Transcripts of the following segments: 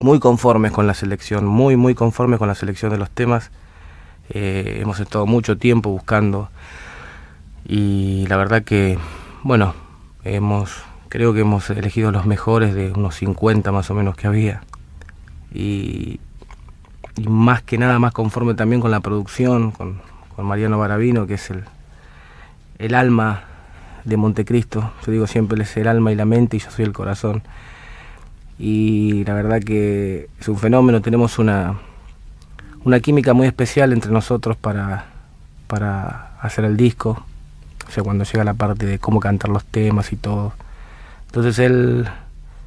muy conformes con la selección, muy, muy conformes con la selección de los temas. Eh, hemos estado mucho tiempo buscando y la verdad que, bueno, hemos, creo que hemos elegido los mejores de unos 50 más o menos que había. Y, más que nada más conforme también con la producción, con, Mariano Barabino, que es el, el alma de Montecristo. Yo digo siempre, es el alma y la mente y yo soy el corazón. Y la verdad que es un fenómeno, tenemos una, una química muy especial entre nosotros para, para hacer el disco. O sea, cuando llega la parte de cómo cantar los temas y todo. Entonces él,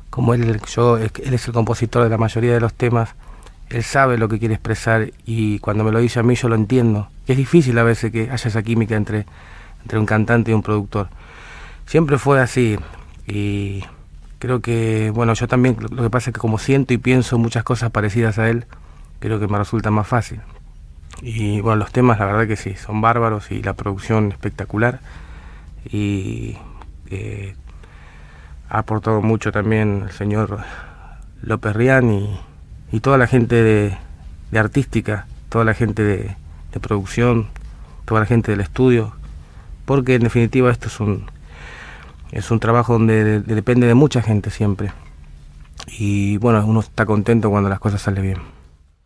como él, yo, él es el compositor de la mayoría de los temas, él sabe lo que quiere expresar y cuando me lo dice a mí yo lo entiendo. Y es difícil a veces que haya esa química entre, entre un cantante y un productor. Siempre fue así y creo que, bueno, yo también, lo que pasa es que como siento y pienso muchas cosas parecidas a él, creo que me resulta más fácil. Y bueno, los temas la verdad que sí, son bárbaros y la producción espectacular. Y eh, ha aportado mucho también el señor López Rian y, toda la gente de, artística, toda la gente de, producción, toda la gente del estudio, porque en definitiva esto es un, es un trabajo donde depende de mucha gente siempre. Y bueno, uno está contento cuando las cosas salen bien.